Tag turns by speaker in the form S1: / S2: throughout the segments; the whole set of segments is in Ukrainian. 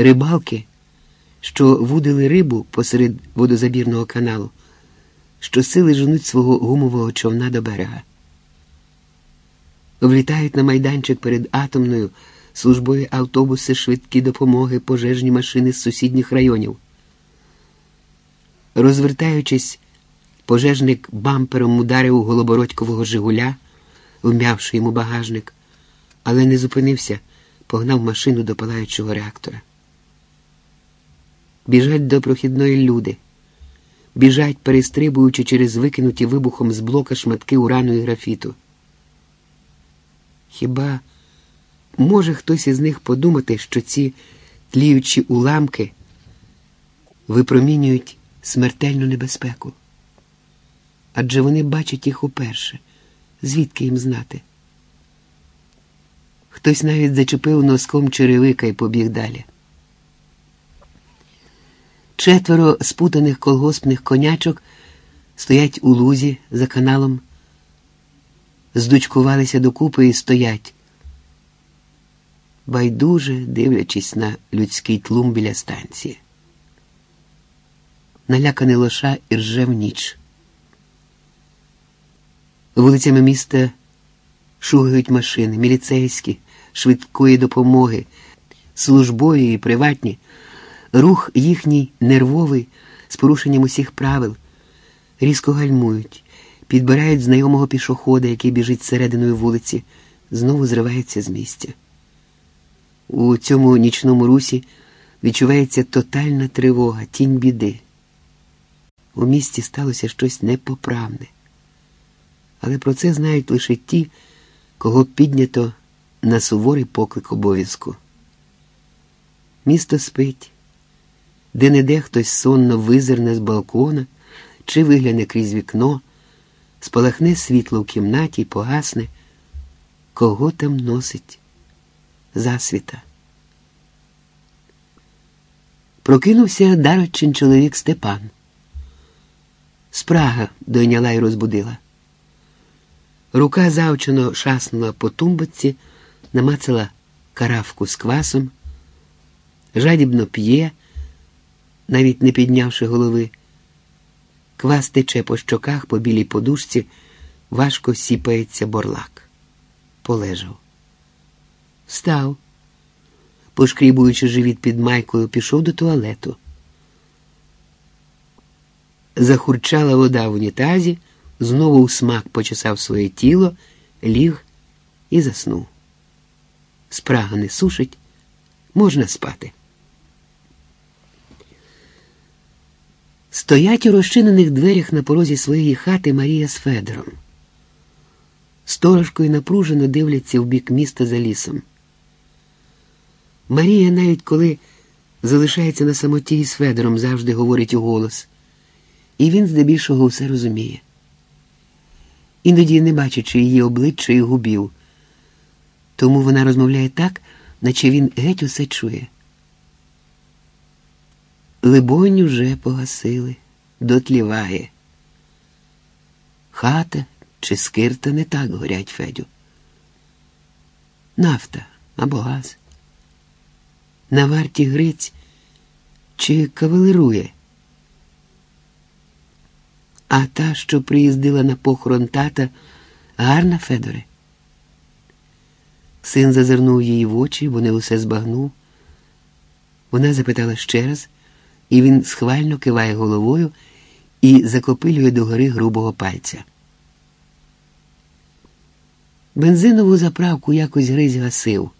S1: Рибалки, що вудили рибу посеред водозабірного каналу, що сили женуть свого гумового човна до берега. Влітають на майданчик перед атомною службові автобуси, швидкі допомоги, пожежні машини з сусідніх районів. Розвертаючись, пожежник бампером ударив голобородькового Жигуля, вм'явши йому багажник, але не зупинився, погнав машину до палаючого реактора. Біжать до прохідної люди, біжать, перестрибуючи через викинуті вибухом з блока шматки урану і графіту. Хіба може хтось із них подумати, що ці тліючі уламки випромінюють смертельну небезпеку? Адже вони бачать їх уперше, звідки їм знати? Хтось навіть зачепив носком черевика і побіг далі. Четверо спутаних колгоспних конячок стоять у лузі за каналом, здучкувалися докупи і стоять, байдуже дивлячись на людський тлум біля станції. Наляканий лоша і рже в ніч. Вулицями міста шугають машини, міліцейські, швидкої допомоги, службові і приватні. Рух їхній нервовий, з порушенням усіх правил, різко гальмують, підбирають знайомого пішохода, який біжить серединою вулиці, знову зривається з місця. У цьому нічному русі відчувається тотальна тривога, тінь біди. У місті сталося щось непоправне. Але про це знають лише ті, кого піднято на суворий поклик обов'язку. Місто спить, де не де хтось сонно визирне з балкона чи вигляне крізь вікно, спалахне світло в кімнаті й погасне, кого там носить засвіта. Прокинувся дарочин чоловік Степан. Спрага дойняла й розбудила. Рука завчено шаснула по тумбочці, намацала каравку з квасом, жадібно п'є, навіть не піднявши голови. Квас тече по щоках, по білій подушці, важко сіпається борлак. Полежав. Встав, пошкрібуючи живіт під майкою, пішов до туалету. Захурчала вода в унітазі, знову у смак почесав своє тіло, ліг і заснув. Спрага не сушить, можна спати. Стоять у розчинених дверях на порозі своєї хати Марія з Федором. Сторожкою напружено дивляться в бік міста за лісом. Марія, навіть коли залишається на самоті з Федором, завжди говорить у голос, і він здебільшого все розуміє. Іноді не бачачи її обличчя і губів. Тому вона розмовляє так, наче він геть усе чує. Либонь уже погасили, дотліває. Хата чи скирта не так горять Федю. Нафта або газ. На варті Гриць чи кавалерує. А та, що приїздила на похорон тата, гарна Федоре. Син зазирнув її в очі, бо не усе збагнув. Вона запитала ще раз і він схвально киває головою і закопилює догори грубого пальця. Бензинову заправку якось Гризь гасив,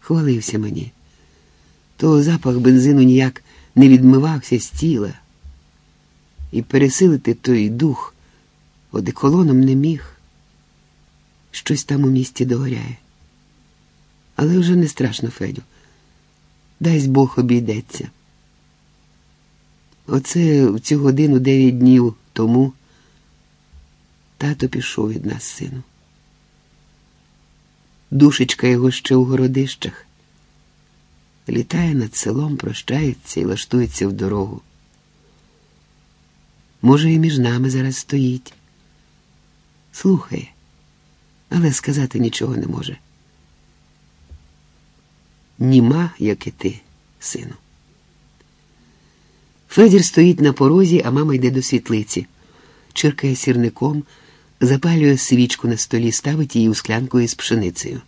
S1: хвалився мені. То запах бензину ніяк не відмивався з тіла, і пересилити той дух одеколоном не міг. Щось там у місті догоряє. Але вже не страшно, Федю. Дай Бог обійдеться. Оце в цю годину дев'ять днів тому тато пішов від нас, сину. Душечка його ще у городищах. Літає над селом, прощається і лаштується в дорогу. Може, і між нами зараз стоїть. Слухає, але сказати нічого не може. Німа, як і ти, сину. Федір стоїть на порозі, а мама йде до світлиці, чиркає сірником, запалює свічку на столі, ставить її у склянку із пшеницею.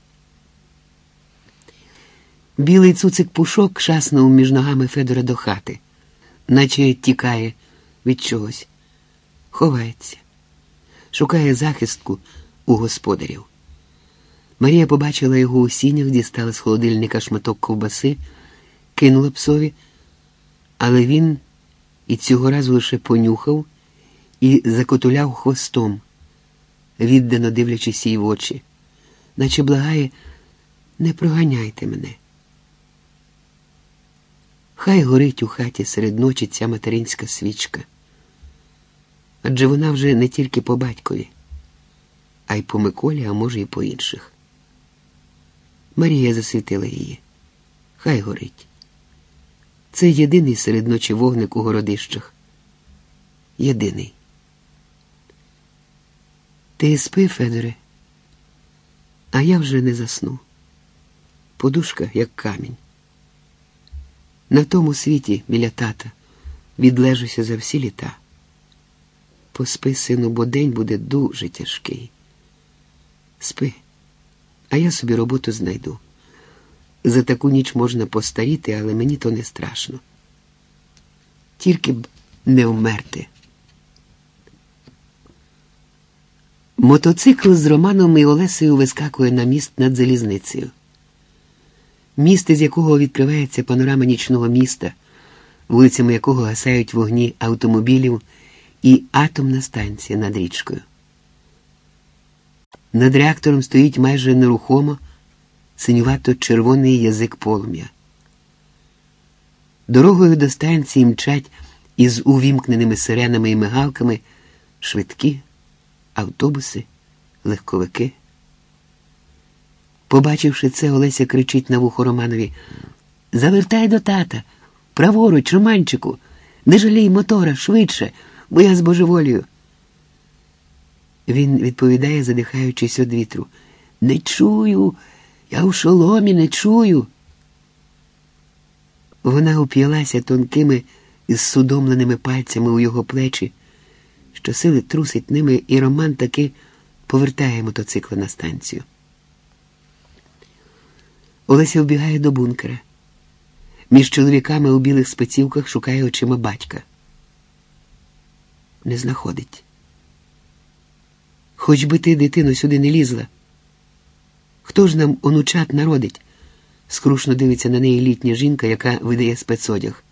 S1: Білий цуцик пушок шаснув між ногами Федора до хати, наче тікає від чогось, ховається, шукає захистку у господарів. Марія побачила його у сінях, дістала з холодильника шматок ковбаси, кинула псові, але він і цього разу лише понюхав і закотуляв хвостом, віддано дивлячись їй в очі, наче благає, не проганяйте мене. Хай горить у хаті серед ночі ця материнська свічка. Адже вона вже не тільки по батькові, а й по Миколі, а може, і по інших. Марія засвітила її. Хай горить. Це єдиний серед ночі вогник у городищах. Єдиний. Ти спи, Федоре, а я вже не засну. Подушка, як камінь. На тому світі біля тата відлежуся за всі літа. Поспи, сину, бо день буде дуже тяжкий. Спи, а я собі роботу знайду. За таку ніч можна постаріти, але мені то не страшно. Тільки б не вмерти. Мотоцикл з Романом і Олесею вискакує на міст над залізницею. Міст, з якого відкривається панорама нічного міста, вулицями якого гасають вогні автомобілів і атомна станція над річкою. Над реактором стоїть майже нерухомо синювато червоний язик полум'я. Дорогою до станції мчать із увімкненими сиренами і мигалками швидкі автобуси, легковики. Побачивши це, Олеся кричить на вухо Романові Завертай до тата, праворуч, Романчику, не жалій мотора швидше, бо я збожеволію. Він відповідає, задихаючись від вітру. Не чую, я у шоломі не чую. Вона уп'ялася тонкими із судомленими пальцями у його плечі, що сили трусить ними, і Роман таки повертає мотоцикла на станцію. Олеся вбігає до бункера. Між чоловіками у білих спецівках шукає очима батька. Не знаходить. Хоч би ти, дитино, сюди не лізла. Хто ж нам онучат народить? скрушно дивиться на неї літня жінка, яка видає спецодяг.